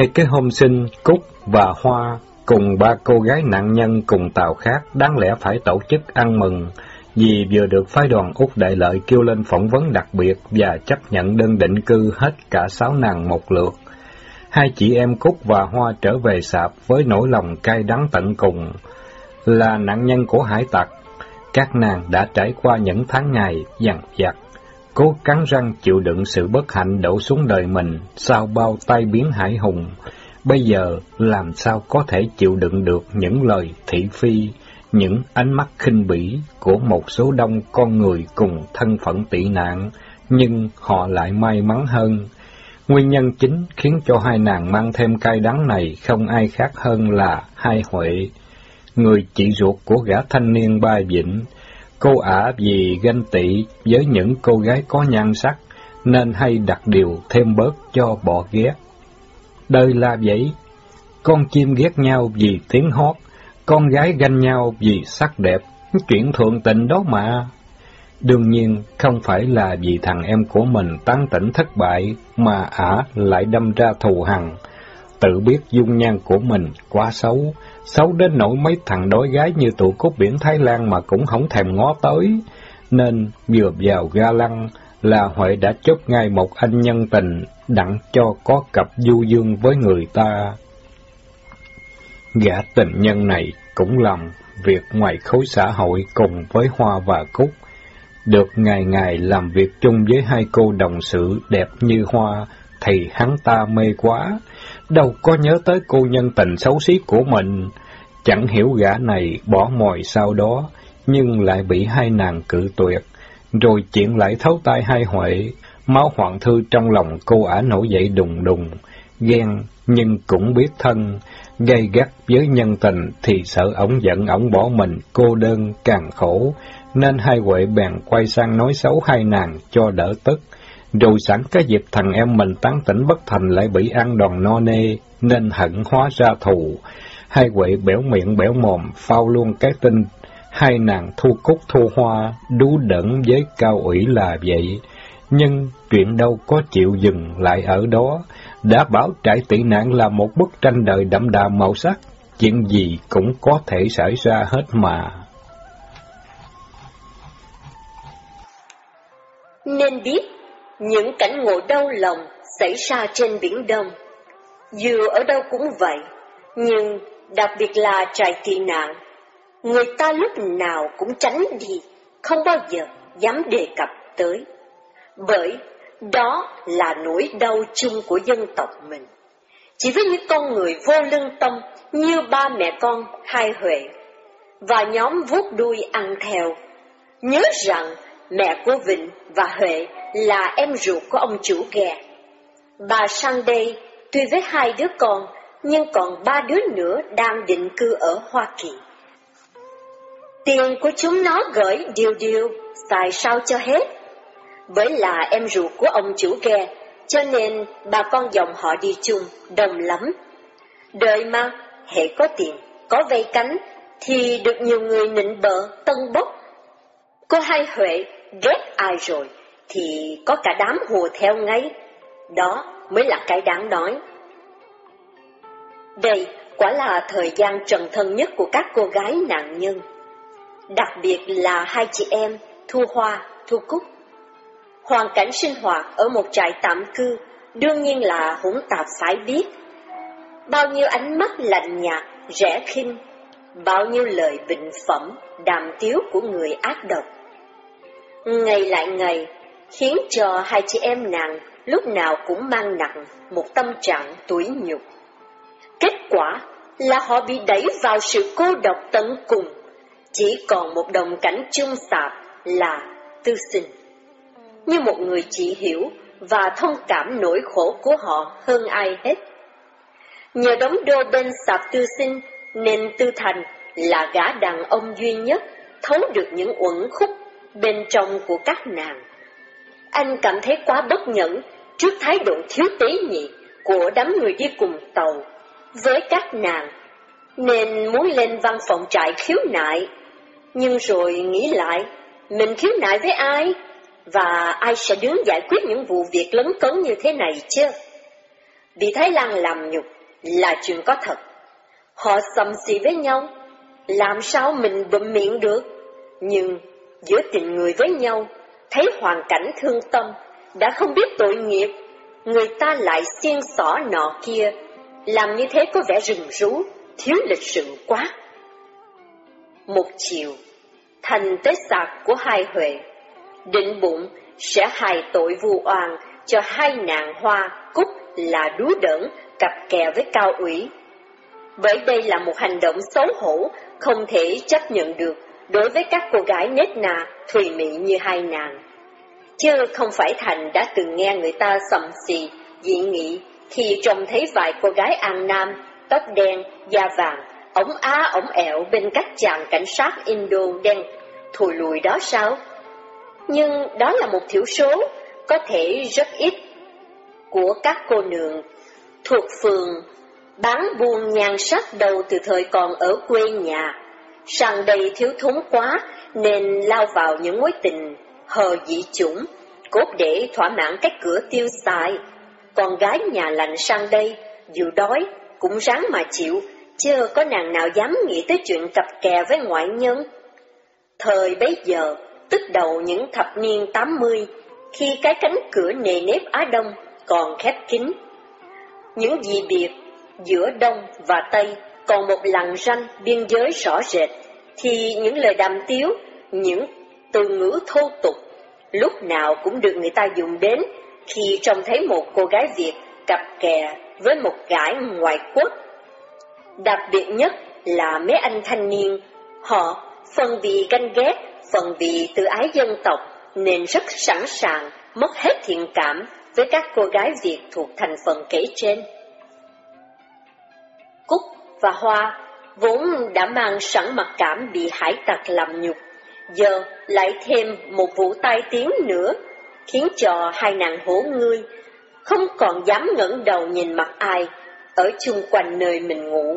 Ngay cái hôm sinh, Cúc và Hoa cùng ba cô gái nạn nhân cùng tàu khác đáng lẽ phải tổ chức ăn mừng, vì vừa được phái đoàn Úc Đại Lợi kêu lên phỏng vấn đặc biệt và chấp nhận đơn định cư hết cả sáu nàng một lượt. Hai chị em Cúc và Hoa trở về sạp với nỗi lòng cay đắng tận cùng. Là nạn nhân của hải tặc, các nàng đã trải qua những tháng ngày dằn vặt, cố cắn răng chịu đựng sự bất hạnh đổ xuống đời mình sau bao tai biến hải hùng. Bây giờ làm sao có thể chịu đựng được những lời thị phi, những ánh mắt khinh bỉ của một số đông con người cùng thân phận tị nạn, nhưng họ lại may mắn hơn. Nguyên nhân chính khiến cho hai nàng mang thêm cay đắng này không ai khác hơn là hai Huệ, người chị ruột của gã thanh niên ba vịnh. Cô ả vì ganh tị với những cô gái có nhan sắc, nên hay đặt điều thêm bớt cho bỏ ghét. Đời là vậy, con chim ghét nhau vì tiếng hót, con gái ganh nhau vì sắc đẹp, chuyện thượng tình đó mà. Đương nhiên, không phải là vì thằng em của mình tán tỉnh thất bại, mà ả lại đâm ra thù hằn. Tự biết dung nhan của mình quá xấu, xấu đến nỗi mấy thằng đói gái như tụ cốt biển Thái Lan mà cũng không thèm ngó tới. Nên vừa vào ga lăng là Huệ đã chốt ngay một anh nhân tình đặng cho có cặp du dương với người ta. Gã tình nhân này cũng làm việc ngoài khối xã hội cùng với Hoa và Cúc. Được ngày ngày làm việc chung với hai cô đồng sự đẹp như Hoa, thì hắn ta mê quá, đâu có nhớ tới cô nhân tình xấu xí của mình. Chẳng hiểu gã này bỏ mồi sau đó, nhưng lại bị hai nàng cự tuyệt, rồi chuyện lại thấu tai hai Huệ, máu hoạn thư trong lòng cô ả nổi dậy đùng đùng, ghen nhưng cũng biết thân, gây gắt với nhân tình thì sợ ổng giận ổng bỏ mình, cô đơn càng khổ, nên hai Huệ bèn quay sang nói xấu hai nàng cho đỡ tức. Rồi sẵn cái dịp thằng em mình tán tỉnh bất thành lại bị ăn đòn no nê, nên hận hóa ra thù. Hai quệ bẻo miệng bẻo mồm, phao luôn cái tin. Hai nàng thu cúc thu hoa, đú đẩn với cao ủy là vậy. Nhưng chuyện đâu có chịu dừng lại ở đó. Đã bảo trại tị nạn là một bức tranh đời đậm đà màu sắc. Chuyện gì cũng có thể xảy ra hết mà. Nên biết, những cảnh ngộ đau lòng xảy ra trên Biển Đông. Dù ở đâu cũng vậy, nhưng đặc biệt là trại tị nạn, người ta lúc nào cũng tránh đi, không bao giờ dám đề cập tới. Bởi đó là nỗi đau chung của dân tộc mình. Chỉ với những con người vô lương tâm như ba mẹ con hai Huệ và nhóm vuốt đuôi ăn theo. Nhớ rằng mẹ của Vịnh và Huệ là em ruột của ông chủ ghè. Bà sang đây tuy với hai đứa con nhưng còn ba đứa nữa đang định cư ở Hoa Kỳ. Tiền của chúng nó gửi điều điều, xài sao cho hết. Bởi là em ruột của ông chủ ghe, cho nên bà con dòng họ đi chung, đồng lắm. Đợi mà, hệ có tiền, có vây cánh, thì được nhiều người nịnh bợ, tân bốc. Cô hai Huệ ghét ai rồi, thì có cả đám hùa theo ngay. Đó mới là cái đáng nói. Đây quả là thời gian trần thân nhất của các cô gái nạn nhân. Đặc biệt là hai chị em Thu Hoa, Thu Cúc. Hoàn cảnh sinh hoạt ở một trại tạm cư đương nhiên là hỗn tạp phải biết. Bao nhiêu ánh mắt lạnh nhạt, rẻ khinh, bao nhiêu lời bình phẩm, đàm tiếu của người ác độc. Ngày lại ngày, khiến cho hai chị em nàng lúc nào cũng mang nặng một tâm trạng tủi nhục. Kết quả là họ bị đẩy vào sự cô độc tận cùng, chỉ còn một đồng cảnh chung sạp là tư sinh. Như một người chỉ hiểu và thông cảm nỗi khổ của họ hơn ai hết. Nhờ đóng đô bên sạp tư sinh nên Tư Thành là gã đàn ông duy nhất thấu được những uẩn khúc bên trong của các nàng. Anh cảm thấy quá bất nhẫn trước thái độ thiếu tế nhị của đám người đi cùng tàu với các nàng, nên muốn lên văn phòng trại khiếu nại. Nhưng rồi nghĩ lại, mình khiếu nại với ai? Và ai sẽ đứng giải quyết những vụ việc lấn cấn như thế này chứ? bị Thái Lan làm nhục là chuyện có thật. Họ xâm xì với nhau, làm sao mình bụm miệng được? Nhưng giữa tình người với nhau, thấy hoàn cảnh thương tâm, đã không biết tội nghiệp, người ta lại xiên xỏ nọ kia, làm như thế có vẻ rừng rú, thiếu lịch sự quá. Một chiều, thành tế sạc của hai Huệ, định bụng sẽ hài tội vu oan cho hai nàng hoa cúc là đú đỡn cặp kè với cao ủy. Bởi đây là một hành động xấu hổ, không thể chấp nhận được đối với các cô gái nết nà, thùy mị như hai nàng. Chứ không phải Thành đã từng nghe người ta sầm xì, dị nghị, khi trông thấy vài cô gái An Nam, tóc đen, da vàng, ống á ống ẹo bên cách chàng cảnh sát Indo đen thùi lùi đó sao? Nhưng đó là một thiểu số, có thể rất ít, của các cô nương thuộc phường bán buôn nhan sắc đầu từ thời còn ở quê nhà. Sang đây thiếu thốn quá nên lao vào những mối tình hờ dị chủng, cốt để thỏa mãn cái cửa tiêu xài. Con gái nhà lành sang đây, dù đói cũng ráng mà chịu, chưa có nàng nào dám nghĩ tới chuyện cặp kè với ngoại nhân. Thời bấy giờ, tức đầu những thập niên 80, khi cái cánh cửa nề nếp Á Đông còn khép kín. Những dị biệt giữa Đông và Tây còn một lằn ranh biên giới rõ rệt, thì những lời đàm tiếu, những từ ngữ thô tục, lúc nào cũng được người ta dùng đến khi trông thấy một cô gái Việt cặp kè với một gái ngoại quốc. Đặc biệt nhất là mấy anh thanh niên, họ phần vì ganh ghét, phần vì tự ái dân tộc, nên rất sẵn sàng mất hết thiện cảm với các cô gái Việt thuộc thành phần kể trên. Và Hoa vốn đã mang sẵn mặc cảm bị hải tặc làm nhục, giờ lại thêm một vụ tai tiếng nữa, khiến cho hai nàng hổ ngươi không còn dám ngẩng đầu nhìn mặt ai ở chung quanh nơi mình ngủ.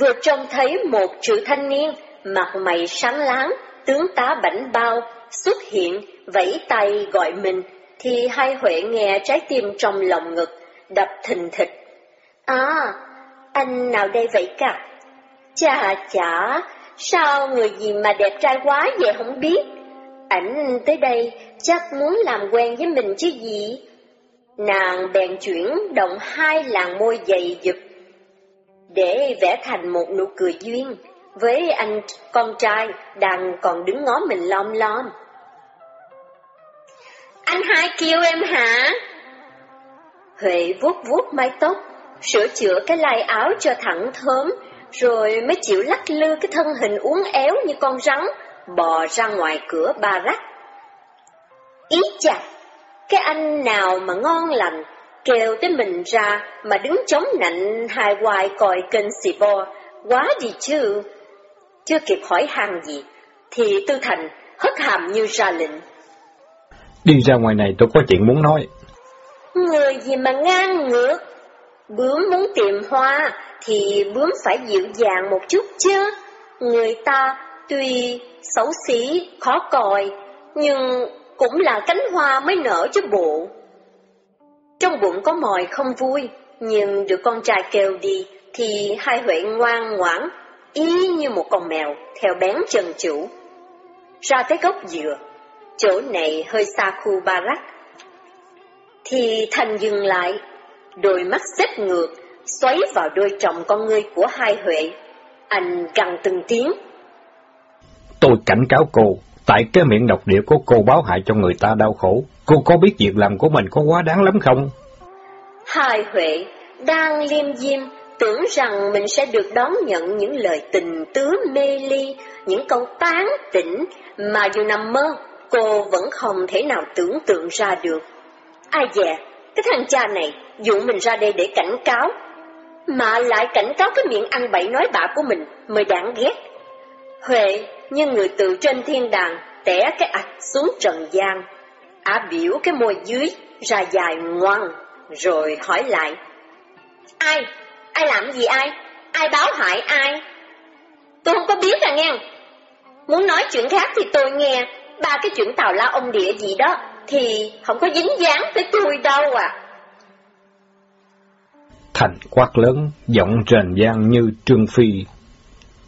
Vừa trông thấy một chữ thanh niên, mặt mày sáng láng, tướng tá bảnh bao, xuất hiện, vẫy tay gọi mình, thì hai Huệ nghe trái tim trong lòng ngực, đập thình thịch. À, anh nào đây vậy cả? Chà chà, sao người gì mà đẹp trai quá vậy không biết? Ảnh tới đây chắc muốn làm quen với mình chứ gì? Nàng bèn chuyển động hai làn môi dày dụp để vẽ thành một nụ cười duyên với anh con trai đang còn đứng ngó mình lom lom. Anh hai kêu em hả? Huệ vuốt vuốt mái tóc, sửa chữa cái lai áo cho thẳng thớm, rồi mới chịu lắc lư cái thân hình uốn éo như con rắn, bò ra ngoài cửa ba rắc. Ý chà, cái anh nào mà ngon lành, kêu tới mình ra mà đứng chống nạnh hai hoài còi kênh xì bo, quá gì chứ. Chưa kịp hỏi hàng gì, thì Tư Thành hất hàm như ra lệnh. Đi ra ngoài này tôi có chuyện muốn nói. Người gì mà ngang ngược, bướm muốn tìm hoa thì bướm phải dịu dàng một chút chứ. Người ta tuy xấu xí, khó coi, nhưng cũng là cánh hoa mới nở chứ bộ. Trong bụng có mòi không vui, nhưng được con trai kêu đi, thì hai Huệ ngoan ngoãn, y như một con mèo, theo bén chân chủ. Ra tới gốc dừa, chỗ này hơi xa khu ba rắc. Thì Thành dừng lại, đôi mắt xếp ngược, xoáy vào đôi trọng con ngươi của hai Huệ. Anh gằn từng tiếng. Tôi cảnh cáo cô, tại cái miệng độc địa của cô báo hại cho người ta đau khổ. Cô có biết việc làm của mình có quá đáng lắm không? Hai Huệ đang liêm diêm tưởng rằng mình sẽ được đón nhận những lời tình tứ mê ly, những câu tán tỉnh mà dù nằm mơ, cô vẫn không thể nào tưởng tượng ra được. Ai dè, cái thằng cha này dụ mình ra đây để cảnh cáo, mà lại cảnh cáo cái miệng ăn bậy nói bạ của mình mới đáng ghét. Huệ như người từ trên thiên đàng tẻ cái ạch xuống trần gian, á biểu cái môi dưới ra dài ngoan, rồi hỏi lại. Ai? Ai làm gì ai? Ai báo hại ai? Tôi không có biết à nghe. Muốn nói chuyện khác thì tôi nghe, ba cái chuyện tào la ông địa gì đó, thì không có dính dáng tới tôi đâu à. Thành quát lớn, giọng rền vang như trương phi.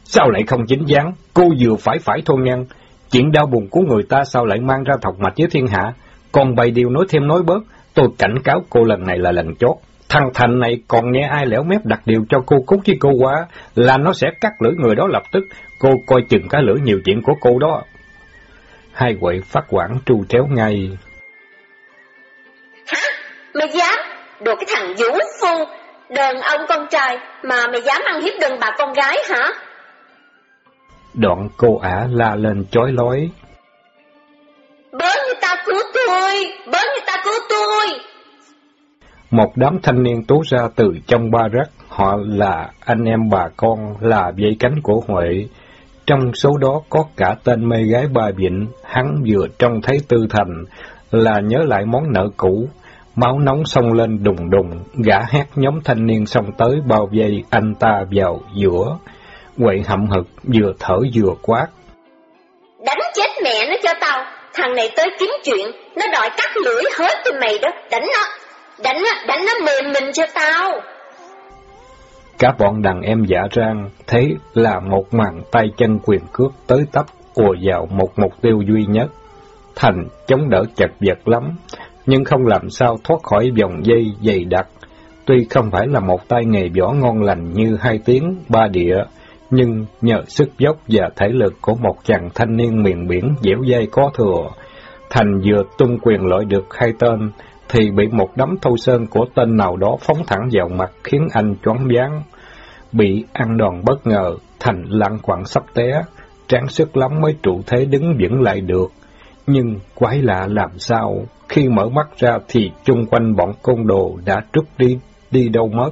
Sao lại không dính dáng? Cô vừa phải phải thôn nhân. Chuyện đau buồn của người ta sao lại mang ra thọc mạch với thiên hạ? Còn bày điều nói thêm nói bớt, tôi cảnh cáo cô lần này là lần chót. Thằng Thành này còn nghe ai lẻo mép đặt điều cho cô cút với cô quá, là nó sẽ cắt lưỡi người đó lập tức. Cô coi chừng cái lưỡi nhiều chuyện của cô đó. Hai quậy phát quản tru tréo ngay. Hả? Mày dám? Đồ cái thằng vũ phu, đàn ông con trai mà mày dám ăn hiếp đàn bà con gái hả? Đoạn cô ả la lên chói lói. Bớ người ta cứu tôi! Bớ người ta cứu tôi! Một đám thanh niên tố ra từ trong ba rắc, họ là anh em bà con, là dây cánh của Huệ. Trong số đó có cả tên mê gái ba Vịnh, hắn vừa trông thấy Tư Thành, là nhớ lại món nợ cũ. Máu nóng xông lên đùng đùng, gã hét nhóm thanh niên xông tới bao vây anh ta vào giữa. Quậy hậm hực, vừa thở vừa quát. Đánh chết mẹ nó cho tao, thằng này tới kiếm chuyện, nó đòi cắt lưỡi hết tụi mày đó, đánh nó, đánh nó, đánh nó mềm mình cho tao. Cả bọn đàn em giả trang thấy là một màn tay chân quyền cước tới tấp ùa vào một mục tiêu duy nhất. Thành chống đỡ chật vật lắm, nhưng không làm sao thoát khỏi vòng dây dày đặc. Tuy không phải là một tay nghề võ ngon lành như hai tiếng, ba địa, nhưng nhờ sức dốc và thể lực của một chàng thanh niên miền biển dẻo dai có thừa, Thành vừa tung quyền loại được hai tên, thì bị một đấm thâu sơn của tên nào đó phóng thẳng vào mặt khiến anh choáng váng. Bị ăn đòn bất ngờ, Thành lăn quặng sắp té, tráng sức lắm mới trụ thế đứng vững lại được. Nhưng quái lạ làm sao, khi mở mắt ra thì chung quanh bọn côn đồ đã trút đi, đi đâu mất.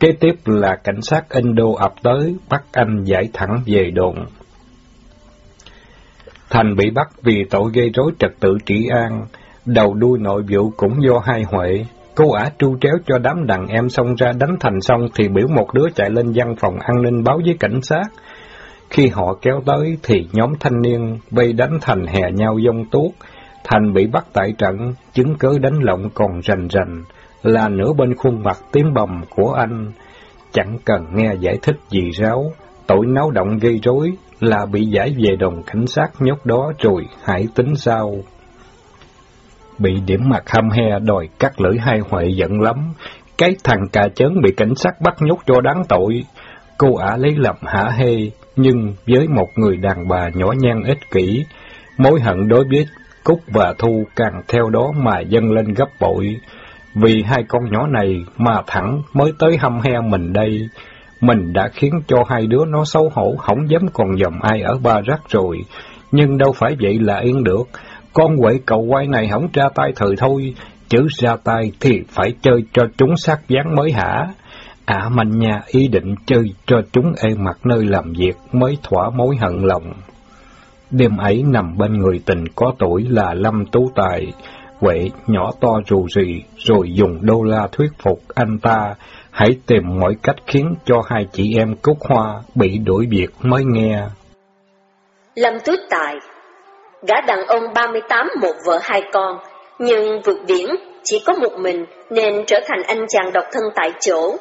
Kế tiếp là cảnh sát Indo ập tới, bắt anh giải thẳng về đồn. Thành bị bắt vì tội gây rối trật tự trị an, đầu đuôi nội vụ cũng do hai Huệ. Cô ả tru tréo cho đám đàn em xông ra đánh Thành xong thì biểu một đứa chạy lên văn phòng an ninh báo với cảnh sát. Khi họ kéo tới thì nhóm thanh niên vây đánh Thành hè nhau dông tuốt. Thành bị bắt tại trận, chứng cứ đánh lộng còn rành rành, là nửa bên khuôn mặt tím bầm của anh. Chẳng cần nghe giải thích gì ráo, tội náo động gây rối là bị giải về đồn cảnh sát nhốt đó rồi hãy tính sao. Bị điểm mặt hăm he đòi cắt lưỡi hai huệ giận lắm, cái thằng cà chớn bị cảnh sát bắt nhốt cho đáng tội. Cô ả lấy làm hả hê, nhưng với một người đàn bà nhỏ nhan ích kỷ, mối hận đối với Cúc và Thu càng theo đó mà dâng lên gấp bội. Vì hai con nhỏ này mà thẳng mới tới hăm he mình đây, mình đã khiến cho hai đứa nó xấu hổ, không dám còn dòm ai ở ba rắc rồi. Nhưng đâu phải vậy là yên được. Con quậy cầu quay này không ra tay thời thôi, chứ ra tay thì phải chơi cho chúng sát dáng mới hả. Ả à, manh nhà ý định chơi cho chúng ê mặt nơi làm việc mới thỏa mối hận lòng. Đêm ấy nằm bên người tình có tuổi là Lâm Tú Tài, quệ nhỏ to rù rì, rồi dùng đô la thuyết phục anh ta, hãy tìm mọi cách khiến cho hai chị em Cúc Hoa bị đuổi việc mới nghe. Lâm Tú Tài Gã đàn ông 38 một vợ hai con, nhưng vượt biển chỉ có một mình nên trở thành anh chàng độc thân tại chỗ.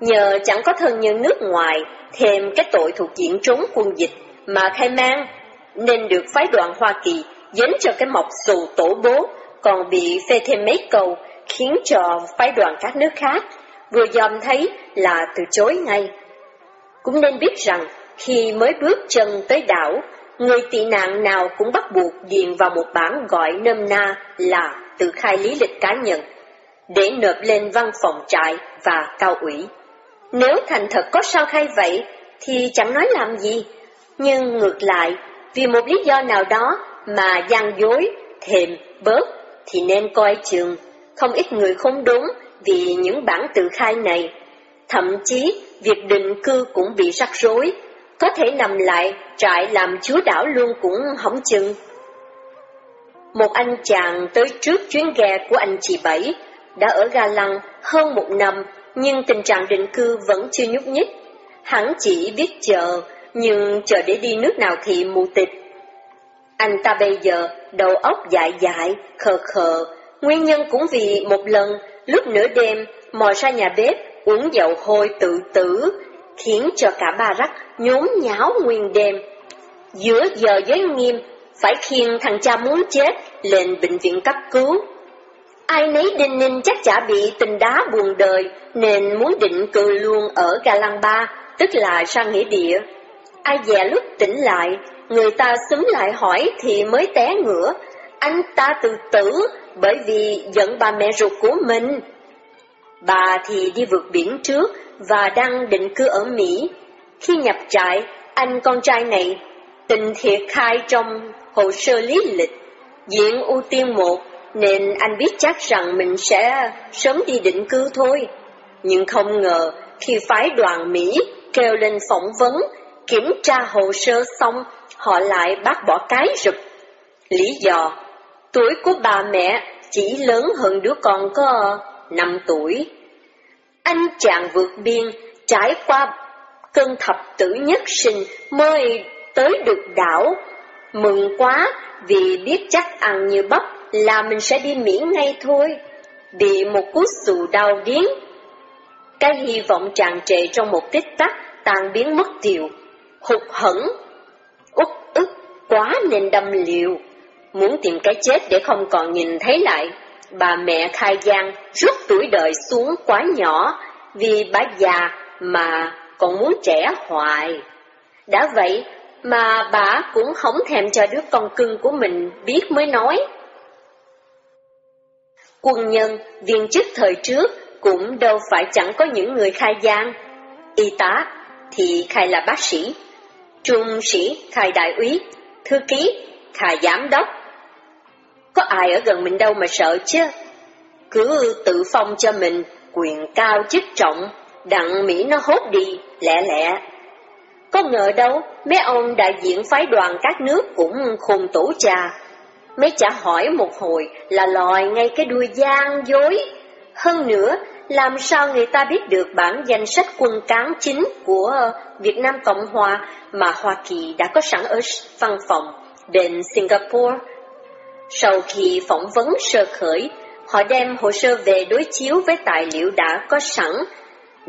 Nhờ chẳng có thân nhân nước ngoài, thêm cái tội thuộc diện trốn quân dịch mà khai mang, nên được phái đoàn Hoa Kỳ dính cho cái mọc xù tổ bố, còn bị phê thêm mấy câu, khiến cho phái đoàn các nước khác vừa dòm thấy là từ chối ngay. Cũng nên biết rằng, khi mới bước chân tới đảo, người tị nạn nào cũng bắt buộc điền vào một bản gọi nôm na là tự khai lý lịch cá nhân, để nộp lên văn phòng trại và cao ủy. Nếu thành thật có sao khai vậy, thì chẳng nói làm gì, nhưng ngược lại, vì một lý do nào đó mà gian dối, thềm, bớt, thì nên coi chừng. Không ít người không đúng vì những bản tự khai này. Thậm chí, việc định cư cũng bị rắc rối, có thể nằm lại trại làm chúa đảo luôn cũng hỏng chừng. Một anh chàng tới trước chuyến ghe của anh chị Bảy, đã ở ga lăng hơn một năm, nhưng tình trạng định cư vẫn chưa nhúc nhích. Hắn chỉ biết chờ, nhưng chờ để đi nước nào thì mù tịch. Anh ta bây giờ đầu óc dại dại, khờ khờ, nguyên nhân cũng vì một lần lúc nửa đêm mò ra nhà bếp uống dầu hôi tự tử, khiến cho cả ba rắc nhốn nháo nguyên đêm. Giữa giờ giới nghiêm, phải khiêng thằng cha muốn chết lên bệnh viện cấp cứu. Ai nấy đinh ninh chắc chả bị tình đá buồn đời nên muốn định cư luôn ở Galamba, tức là sang nghĩa địa. Ai dè lúc tỉnh lại, người ta xúm lại hỏi thì mới té ngửa. Anh ta tự tử bởi vì giận bà mẹ ruột của mình. Bà thì đi vượt biển trước và đang định cư ở Mỹ. Khi nhập trại, anh con trai này tình thiệt khai trong hồ sơ lý lịch, diện ưu tiên một, nên anh biết chắc rằng mình sẽ sớm đi định cư thôi. Nhưng không ngờ, khi phái đoàn Mỹ kêu lên phỏng vấn, kiểm tra hồ sơ xong, họ lại bác bỏ cái rụp. Lý do, tuổi của bà mẹ chỉ lớn hơn đứa con có 5 tuổi. Anh chàng vượt biên, trải qua cơn thập tử nhất sinh mới tới được đảo. Mừng quá vì biết chắc ăn như bắp là mình sẽ đi Mỹ ngay thôi. Bị một cú xù đau điếng. Cái hy vọng tràn trề trong một tích tắc tan biến mất tiêu. Hụt hẫng, út ức quá nên đâm liều. Muốn tìm cái chết để không còn nhìn thấy lại. Bà mẹ khai giang rút tuổi đời xuống quá nhỏ vì bà già mà còn muốn trẻ hoài. Đã vậy mà bà cũng không thèm cho đứa con cưng của mình biết mới nói. Quân nhân, viên chức thời trước cũng đâu phải chẳng có những người khai gian. Y tá thì khai là bác sĩ, trung sĩ khai đại úy, thư ký khai giám đốc. Có ai ở gần mình đâu mà sợ chứ? Cứ tự phong cho mình quyền cao chức trọng, đặng Mỹ nó hốt đi, lẹ lẹ. Có ngờ đâu, mấy ông đại diện phái đoàn các nước cũng khùng tổ trà. Mấy chả hỏi một hồi là lòi ngay cái đuôi gian dối. Hơn nữa, làm sao người ta biết được bản danh sách quân cán chính của Việt Nam Cộng Hòa mà Hoa Kỳ đã có sẵn ở văn phòng bên Singapore. Sau khi phỏng vấn sơ khởi, họ đem hồ sơ về đối chiếu với tài liệu đã có sẵn.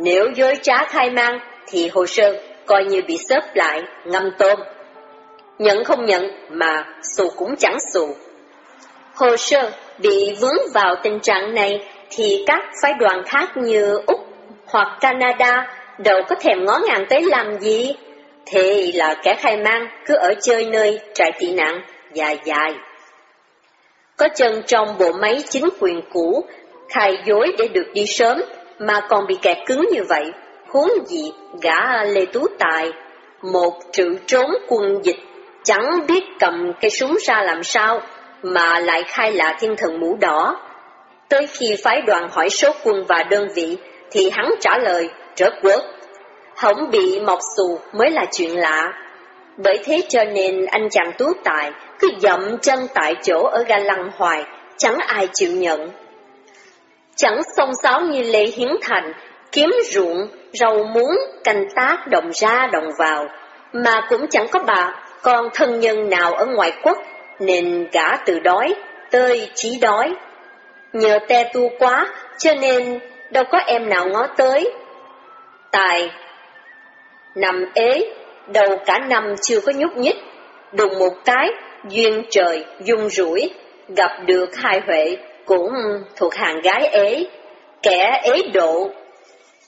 Nếu dối trá khai mang, thì hồ sơ coi như bị xếp lại, ngâm tôm. Nhận không nhận mà xù cũng chẳng xù. Hồ sơ bị vướng vào tình trạng này thì các phái đoàn khác như Úc hoặc Canada đâu có thèm ngó ngàng tới làm gì. Thế là kẻ khai mang cứ ở chơi nơi trại tị nạn dài dài. Có chân trong bộ máy chính quyền cũ, khai dối để được đi sớm, mà còn bị kẹt cứng như vậy, huống gì gã Lê Tú Tài, một trự trốn quân dịch, chẳng biết cầm cây súng ra làm sao, mà lại khai là thiên thần mũ đỏ. Tới khi phái đoàn hỏi số quân và đơn vị, thì hắn trả lời, rớt quốc. Hổng bị mọc xù mới là chuyện lạ. Bởi thế cho nên anh chàng Tú Tài cứ dậm chân tại chỗ ở ga lăng hoài, chẳng ai chịu nhận. Chẳng song sáo như lễ Hiến Thành, kiếm ruộng, rau muống, canh tác đồng ra đồng vào, mà cũng chẳng có bà con thân nhân nào ở ngoại quốc, nên gã từ đói, tơi chí đói. Nhờ te tu quá, cho nên đâu có em nào ngó tới. Tài Nằm ế, đầu cả năm chưa có nhúc nhích, đùng một cái, duyên trời, dung rủi, gặp được hai Huệ cũng thuộc hàng gái ế, kẻ ế độ.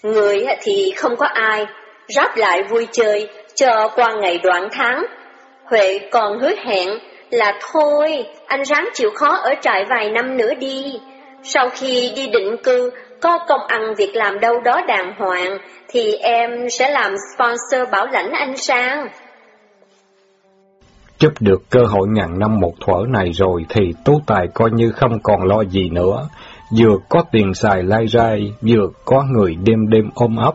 Người thì không có ai, ráp lại vui chơi, cho qua ngày đoạn tháng. Huệ còn hứa hẹn là thôi, anh ráng chịu khó ở trại vài năm nữa đi. Sau khi đi định cư, có công ăn việc làm đâu đó đàng hoàng, thì em sẽ làm sponsor bảo lãnh anh sang chấp được cơ hội ngàn năm một thuở này rồi thì Tú Tài coi như không còn lo gì nữa. Vừa có tiền xài lai rai, vừa có người đêm đêm ôm ấp.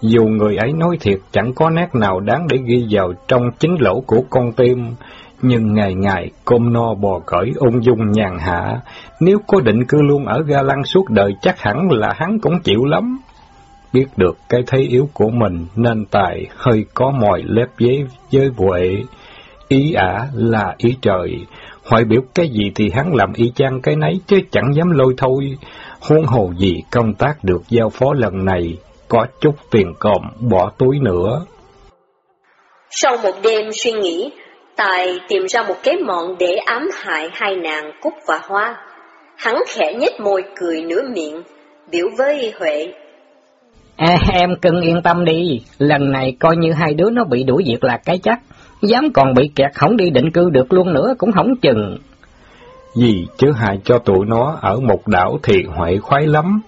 Dù người ấy nói thiệt chẳng có nét nào đáng để ghi vào trong chính lỗ của con tim, nhưng ngày ngày cơm no bò cởi ung dung nhàn hạ, nếu có định cư luôn ở ga lăng suốt đời chắc hẳn là hắn cũng chịu lắm. Biết được cái thế yếu của mình nên Tài hơi có mòi lép giấy với Huệ Ý ả là ý trời, hỏi biểu cái gì thì hắn làm y chang cái nấy chứ chẳng dám lôi thôi. Huống hồ gì công tác được giao phó lần này, có chút tiền còm bỏ túi nữa. Sau một đêm suy nghĩ, Tài tìm ra một cái mọn để ám hại hai nàng Cúc và Hoa. Hắn khẽ nhếch môi cười nửa miệng, biểu với Huệ. À, em cưng yên tâm đi, lần này coi như hai đứa nó bị đuổi việc là cái chắc, dám còn bị kẹt không đi định cư được luôn nữa cũng không chừng. Gì chứ hại cho tụi nó ở một đảo thì hoại khoái lắm.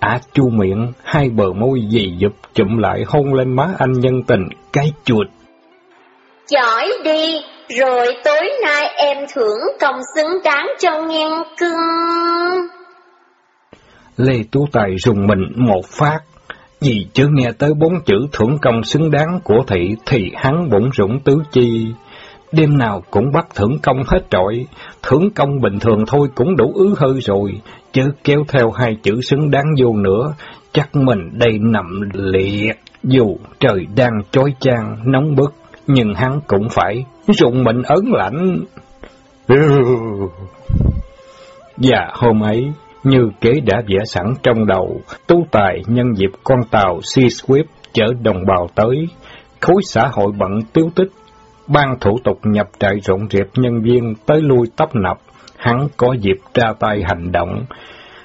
À chu miệng, hai bờ môi dì dụp chụm lại hôn lên má anh nhân tình, cái chuột. Giỏi đi, rồi tối nay em thưởng công xứng đáng cho nghiên cưng. Lê Tú Tài rùng mình một phát, vì chưa nghe tới bốn chữ thưởng công xứng đáng của thị thì hắn bụng rủng tứ chi. Đêm nào cũng bắt thưởng công hết trọi, thưởng công bình thường thôi cũng đủ ứ hơi rồi, chứ kéo theo hai chữ xứng đáng vô nữa, chắc mình đây nằm liệt. Dù trời đang chói chang, nóng bức, nhưng hắn cũng phải rụng mình ấn lạnh. Và hôm ấy, như kế đã vẽ sẵn trong đầu, tú tài nhân dịp con tàu Sea Swift chở đồng bào tới, khối xã hội bận tiêu tích, ban thủ tục nhập trại rộn rịp nhân viên tới lui tấp nập, hắn có dịp ra tay hành động,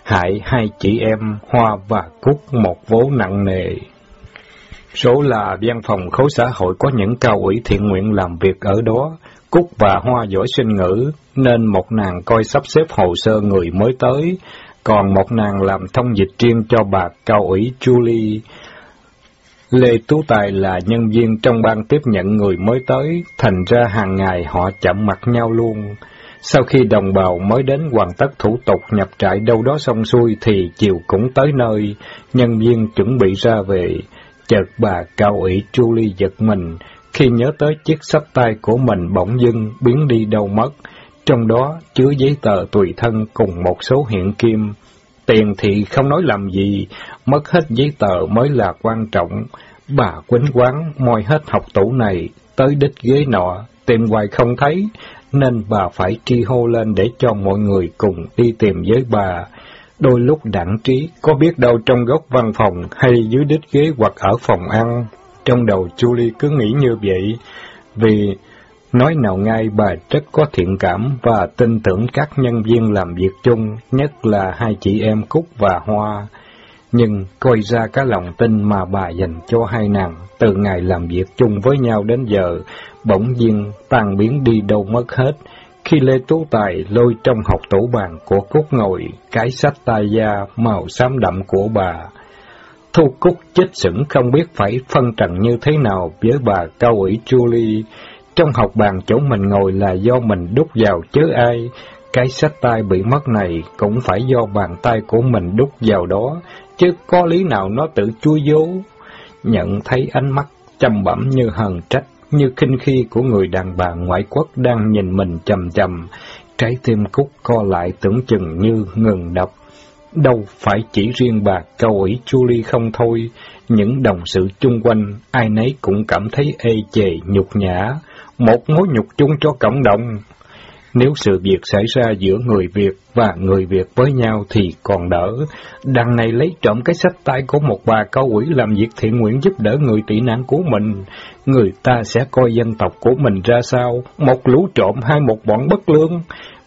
hại hai chị em Hoa và Cúc một vố nặng nề. Số là văn phòng khối xã hội có những cao ủy thiện nguyện làm việc ở đó, Cúc và Hoa giỏi sinh ngữ, nên một nàng coi sắp xếp hồ sơ người mới tới, còn một nàng làm thông dịch riêng cho bà cao ủy Julie. Lê Tú Tài là nhân viên trong ban tiếp nhận người mới tới, thành ra hàng ngày họ chạm mặt nhau luôn. Sau khi đồng bào mới đến hoàn tất thủ tục nhập trại đâu đó xong xuôi thì chiều cũng tới nơi, nhân viên chuẩn bị ra về. Chợt bà cao ủy Julie giật mình, khi nhớ tới chiếc sách tay của mình bỗng dưng biến đi đâu mất, trong đó chứa giấy tờ tùy thân cùng một số hiện kim. Tiền thì không nói làm gì, mất hết giấy tờ mới là quan trọng. Bà quýnh quán moi hết học tủ này, tới đích ghế nọ, tìm hoài không thấy, nên bà phải tri hô lên để cho mọi người cùng đi tìm với bà. Đôi lúc đặng trí, có biết đâu trong góc văn phòng hay dưới đích ghế hoặc ở phòng ăn. Trong đầu Julie cứ nghĩ như vậy, vì nói nào ngay bà rất có thiện cảm và tin tưởng các nhân viên làm việc chung, nhất là hai chị em Cúc và Hoa. Nhưng coi ra cái lòng tin mà bà dành cho hai nàng từ ngày làm việc chung với nhau đến giờ, bỗng nhiên tan biến đi đâu mất hết. Khi Lê Tú Tài lôi trong học tủ bàn của Cúc ngồi, cái sách tay da màu xám đậm của bà. Thu Cúc chết sững không biết phải phân trần như thế nào với bà cao ủy Julie. Trong học bàn chỗ mình ngồi là do mình đút vào chứ ai. Cái sách tay bị mất này cũng phải do bàn tay của mình đút vào đó, chứ có lý nào nó tự chui vô. Nhận thấy ánh mắt chăm bẩm như hờn trách, như khinh khi của người đàn bà ngoại quốc đang nhìn mình chầm chầm, trái tim Cúc co lại tưởng chừng như ngừng đập. Đâu phải chỉ riêng bà cao ủy Julie không thôi, những đồng sự chung quanh, ai nấy cũng cảm thấy ê chề, nhục nhã, một mối nhục chung cho cộng đồng. Nếu sự việc xảy ra giữa người Việt và người Việt với nhau thì còn đỡ. Đằng này lấy trộm cái sách tay của một bà cao quỷ làm việc thiện nguyện giúp đỡ người tị nạn của mình. Người ta sẽ coi dân tộc của mình ra sao? Một lũ trộm hay một bọn bất lương?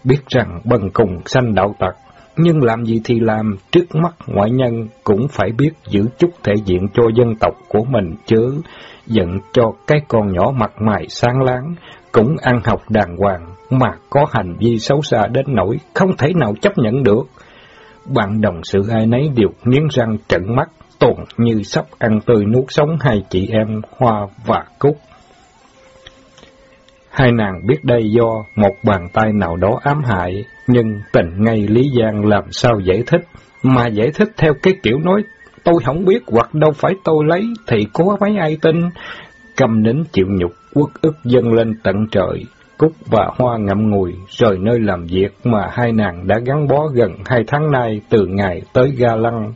Biết rằng bần cùng sanh đạo tặc, nhưng làm gì thì làm, trước mắt ngoại nhân cũng phải biết giữ chút thể diện cho dân tộc của mình chứ. Giận cho cái con nhỏ mặt mày sáng láng, cũng ăn học đàng hoàng, mà có hành vi xấu xa đến nỗi không thể nào chấp nhận được. Bạn đồng sự ai nấy đều nghiến răng trận mắt, tồn như sắp ăn tươi nuốt sống hai chị em Hoa và Cúc. Hai nàng biết đây do một bàn tay nào đó ám hại, nhưng tình ngay Lý Giang làm sao giải thích, mà giải thích theo cái kiểu nói tôi không biết hoặc đâu phải tôi lấy thì có mấy ai tin. Cầm nín chịu nhục, quốc ức dâng lên tận trời, Cúc và Hoa ngậm ngùi rời nơi làm việc mà hai nàng đã gắn bó gần hai tháng nay từ ngày tới ga lăng.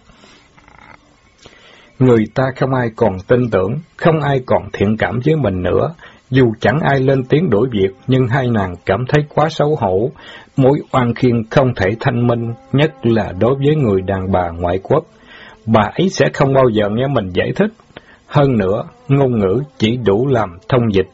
Người ta không ai còn tin tưởng, không ai còn thiện cảm với mình nữa, dù chẳng ai lên tiếng đổi việc, nhưng hai nàng cảm thấy quá xấu hổ. Mối oan khiên không thể thanh minh, nhất là đối với người đàn bà ngoại quốc. Bà ấy sẽ không bao giờ nghe mình giải thích. Hơn nữa, ngôn ngữ chỉ đủ làm thông dịch,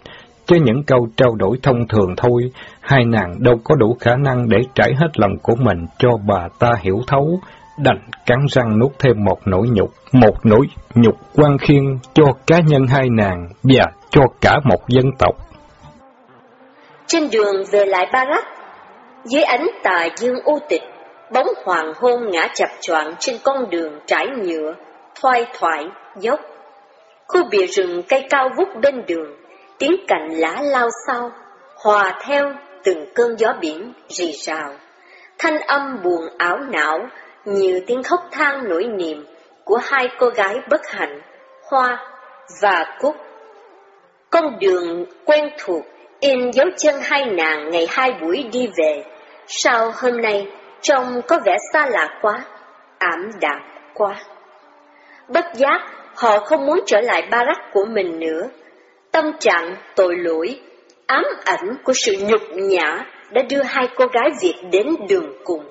chứ những câu trao đổi thông thường thôi, hai nàng đâu có đủ khả năng để trải hết lòng của mình cho bà ta hiểu thấu, đành cắn răng nuốt thêm một nỗi nhục, một nỗi nhục quan khiên cho cá nhân hai nàng và cho cả một dân tộc. Trên đường về lại Barak, dưới ánh tà dương u tịch, bóng hoàng hôn ngã chập choạng trên con đường trải nhựa, thoai thoải, dốc. Khu bìa rừng cây cao vút bên đường, tiếng cành lá lao sao, hòa theo từng cơn gió biển rì rào. Thanh âm buồn ảo não như tiếng khóc than nỗi niềm của hai cô gái bất hạnh, Hoa và Cúc. Con đường quen thuộc in dấu chân hai nàng ngày hai buổi đi về, sao hôm nay trông có vẻ xa lạ quá, ảm đạm quá. Bất giác, họ không muốn trở lại barak của mình nữa. Tâm trạng tội lỗi, ám ảnh của sự nhục nhã đã đưa hai cô gái Việt đến đường cùng.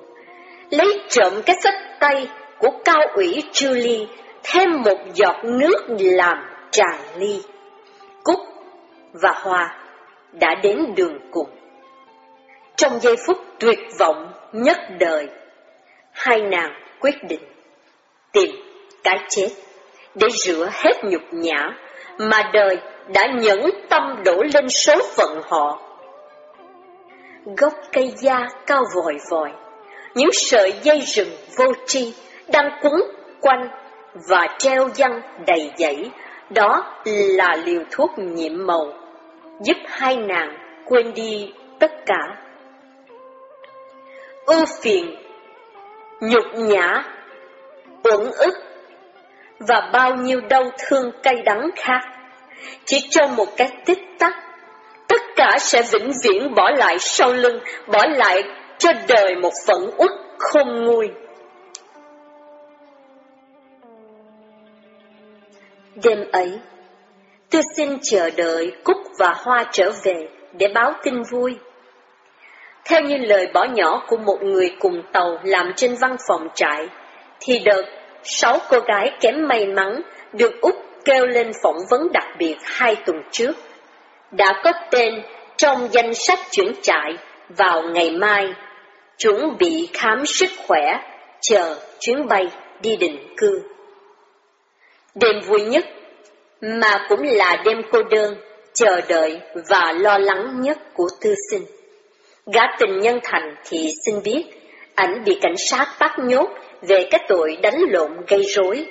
Lấy trộm cái sách tay của cao ủy Julie, thêm một giọt nước làm tràn ly. Cúc và Hoa đã đến đường cùng. Trong giây phút tuyệt vọng nhất đời, hai nàng quyết định tìm cái chết để rửa hết nhục nhã mà đời đã nhẫn tâm đổ lên số phận họ. Gốc cây da cao vòi vòi, những sợi dây rừng vô tri đang quấn quanh và treo văng đầy dãy, đó là liều thuốc nhiệm màu, giúp hai nàng quên đi tất cả. Ưu phiền, nhục nhã, uẩn ức và bao nhiêu đau thương cay đắng khác. Chỉ trong một cái tích tắc, tất cả sẽ vĩnh viễn bỏ lại sau lưng, bỏ lại cho đời một phận uất không nguôi. Đêm ấy, tôi xin chờ đợi Cúc và Hoa trở về để báo tin vui. Theo như lời bỏ nhỏ của một người cùng tàu làm trên văn phòng trại, thì đợt sáu cô gái kém may mắn được Úc kêu lên phỏng vấn đặc biệt hai tuần trước, đã có tên trong danh sách chuyển trại vào ngày mai, chuẩn bị khám sức khỏe, chờ chuyến bay đi định cư. Đêm vui nhất, mà cũng là đêm cô đơn, chờ đợi và lo lắng nhất của tư sinh. Gã tình nhân thành thì xin biết, ảnh bị cảnh sát bắt nhốt về cái tội đánh lộn gây rối.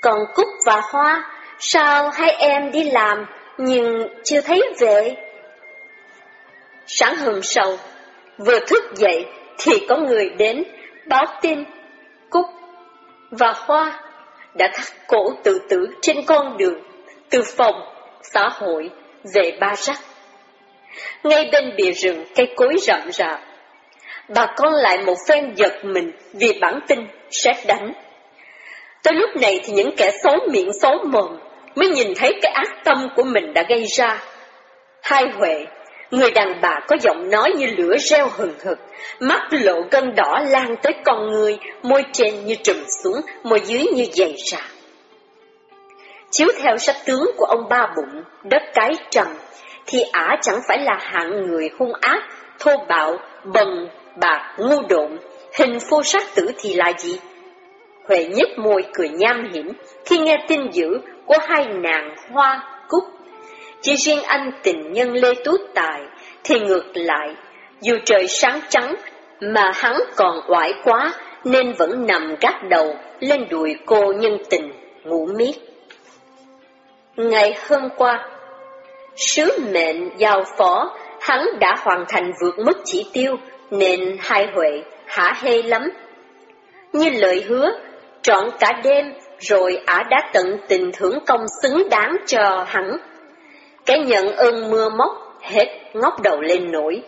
Còn Cúc và Hoa, sao hai em đi làm nhưng chưa thấy về? Sáng hôm sau, vừa thức dậy thì có người đến báo tin Cúc và Hoa đã thắt cổ tự tử trên con đường từ phòng xã hội về Ba Rắc. Ngay bên bìa rừng cây cối rậm rạp, bà con lại một phen giật mình vì bản tin xét đánh. Tới lúc này thì những kẻ xấu miệng xấu mồm mới nhìn thấy cái ác tâm của mình đã gây ra. Hai Huệ, người đàn bà có giọng nói như lửa reo hừng hực, mắt lộ gân đỏ lan tới con người, môi trên như trùm xuống, môi dưới như dày ra. Chiếu theo sách tướng của ông ba bụng, đất cái trầm, thì ả chẳng phải là hạng người hung ác, thô bạo, bần, bạc, ngu độn, hình phô sát tử thì là gì? Huệ nhếch môi cười nham hiểm khi nghe tin dữ của hai nàng hoa. Chỉ riêng anh tình nhân Lê Tú Tài thì ngược lại, dù trời sáng trắng mà hắn còn oải quá nên vẫn nằm gác đầu lên đùi cô nhân tình ngủ miết. Ngày hôm qua, sứ mệnh giao phó hắn đã hoàn thành vượt mức chỉ tiêu nên hai Huệ hả hê lắm. Như lời hứa, trọn cả đêm rồi ả đã tận tình thưởng công xứng đáng cho hắn. Cái nhận ơn mưa móc hết ngóc đầu lên nổi.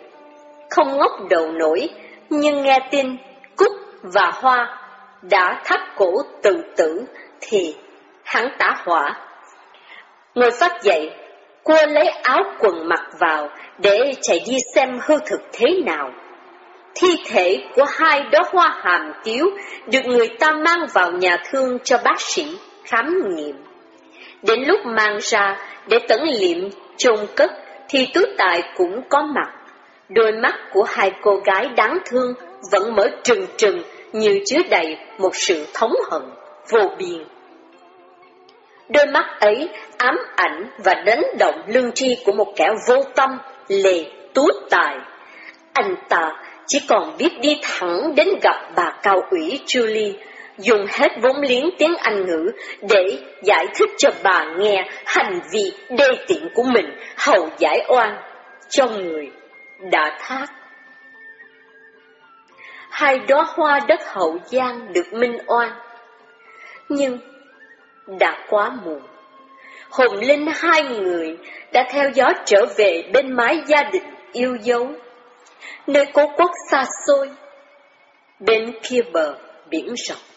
Không ngóc đầu nổi, nhưng nghe tin Cúc và Hoa đã thắt cổ tự tử thì hắn tả hỏa. Ngồi phát dậy, Cô lấy áo quần mặc vào để chạy đi xem hư thực thế nào. Thi thể của hai đóa hoa hàm tiếu được người ta mang vào nhà thương cho bác sĩ khám nghiệm. Đến lúc mang ra để tấn liệm chôn cất thì tú tài cũng có mặt. Đôi mắt của hai cô gái đáng thương vẫn mở trừng trừng như chứa đầy một sự thống hận vô biên. Đôi mắt ấy ám ảnh và đánh động lương tri của một kẻ vô tâm, lề, tú tài. Anh ta chỉ còn biết đi thẳng đến gặp bà cao ủy Julie, dùng hết vốn liếng tiếng Anh ngữ để giải thích cho bà nghe hành vi đê tiện của mình hầu giải oan cho người đã thác. Hai đóa hoa đất hậu giang được minh oan. Nhưng đã quá muộn. Hồn linh hai người đã theo gió trở về bên mái gia đình yêu dấu, nơi cố quốc xa xôi, bên kia bờ biển rộng.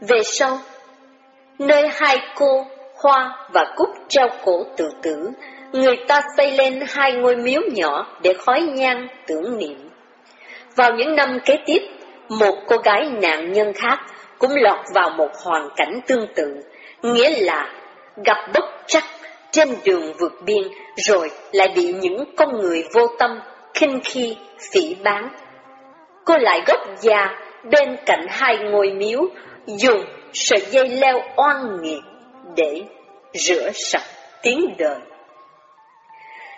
Về sau, nơi hai cô, Hoa và Cúc treo cổ tự tử, người ta xây lên hai ngôi miếu nhỏ để khói nhang tưởng niệm. Vào những năm kế tiếp, một cô gái nạn nhân khác cũng lọt vào một hoàn cảnh tương tự, nghĩa là gặp bất trắc trên đường vượt biên rồi lại bị những con người vô tâm, khinh khi, phỉ bán. Cô lại gốc già bên cạnh hai ngôi miếu, dùng sợi dây leo oan nghiệt để rửa sạch tiếng đời.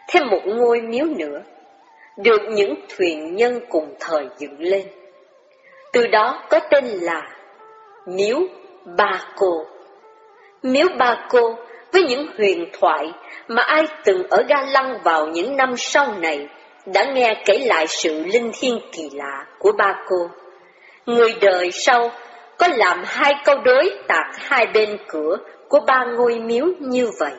Thêm một ngôi miếu nữa, được những thuyền nhân cùng thời dựng lên. Từ đó có tên là Miếu Ba Cô. Miếu Ba Cô với những huyền thoại mà ai từng ở Ga Lăng vào những năm sau này đã nghe kể lại sự linh thiêng kỳ lạ của ba cô. Người đời sau có làm hai câu đối tạc hai bên cửa của ba ngôi miếu như vậy.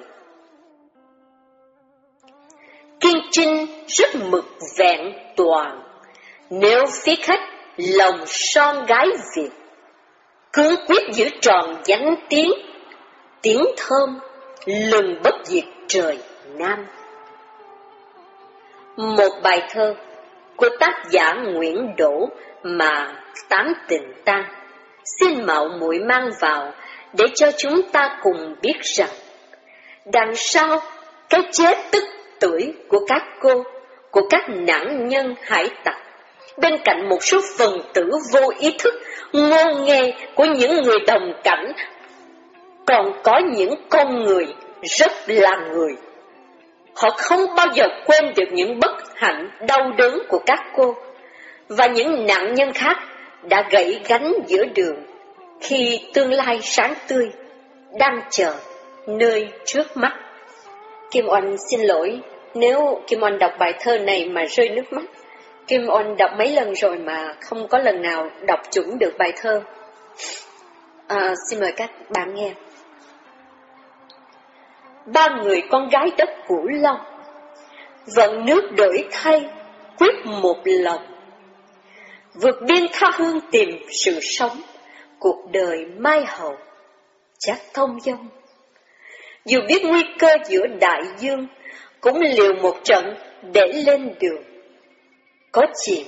Kiên Trinh rất mực vẹn toàn, nếu phía khách lòng son gái Việt cương quyết giữ tròn danh tiếng, tiếng thơm, lừng bất diệt trời Nam. Một bài thơ của tác giả Nguyễn Đỗ mà tám tình ta xin mạo muội mang vào để cho chúng ta cùng biết rằng đằng sau cái chết tức tuổi của các cô, của các nạn nhân hải tặc bên cạnh một số phần tử vô ý thức, ngô nghê của những người đồng cảnh, còn có những con người rất là người. Họ không bao giờ quên được những bất hạnh đau đớn của các cô, và những nạn nhân khác đã gãy gánh giữa đường, khi tương lai sáng tươi, đang chờ nơi trước mắt. Kim Oanh xin lỗi nếu Kim Oanh đọc bài thơ này mà rơi nước mắt. Kim Oanh đọc mấy lần rồi mà không có lần nào đọc chuẩn được bài thơ. À, xin mời các bạn nghe. Ba người con gái đất Cửu Long, vận nước đổi thay, quyết một lòng. Vượt biên tha hương tìm sự sống, cuộc đời mai hậu, chắc thông dông. Dù biết nguy cơ giữa đại dương, cũng liều một trận để lên đường. Có chìm,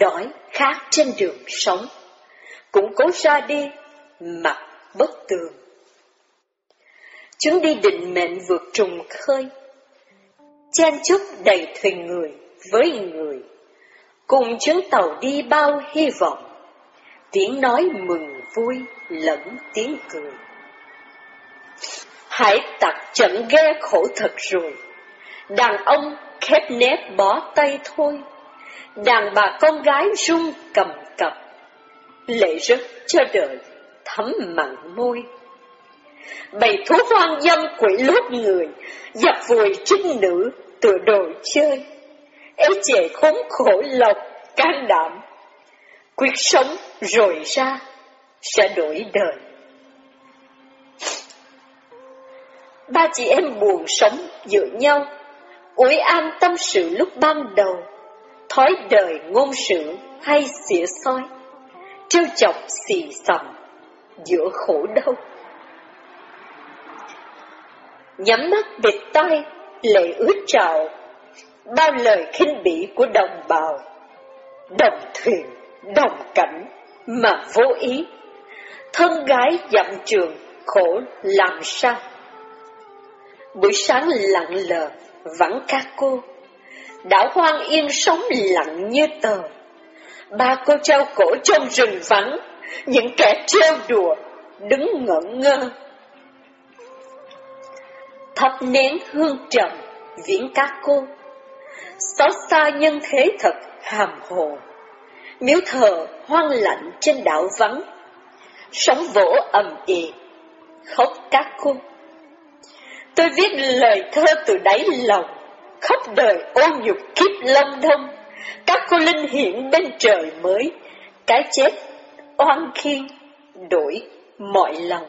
đói, khát trên đường sống, cũng cố ra đi, mặt bất tường. chuyến đi định mệnh vượt trùng khơi, chen chúc đầy thuyền người với người, cùng chuyến tàu đi bao hy vọng, tiếng nói mừng vui lẫn tiếng cười. Hải tặc chậm ghe khổ thật rồi, đàn ông khép nép bỏ tay thôi đàn bà con gái rung cầm cập, lệ rớt cho đời, thấm mặn môi. Bầy thú hoang dâm quỷ lút người, dập vùi trinh nữ, tựa đồ chơi. Ấy trẻ khốn khổ lộc, can đảm, quyết sống rồi ra, sẽ đổi đời. Ba chị em buồn sống giữa nhau, ủi an tâm sự lúc ban đầu thói đời ngôn sự hay xỉa soi, trêu chọc xì xầm giữa khổ đau. nhắm mắt bịt tay, lệ ướt trào, bao lời khinh bỉ của đồng bào, đồng thuyền, đồng cảnh, mà vô ý, thân gái dặm trường, khổ làm sao? Buổi sáng lặng lờ, vắng các cô, đảo hoang yên sống lặng như tờ. Ba cô treo cổ trong rừng vắng, những kẻ treo đùa, đứng ngẩn ngơ. Thắp nén hương trầm, viễn các cô, xót xa nhân thế thật hàm hồ. Miếu thờ hoang lạnh trên đảo vắng, sóng vỗ ầm ĩ, khóc các khung Tôi viết lời thơ từ đáy lòng, khóc đời ô nhục kiếp lâm đông, các cô linh hiện bên trời mới, cái chết oan khiên đổi mọi lòng.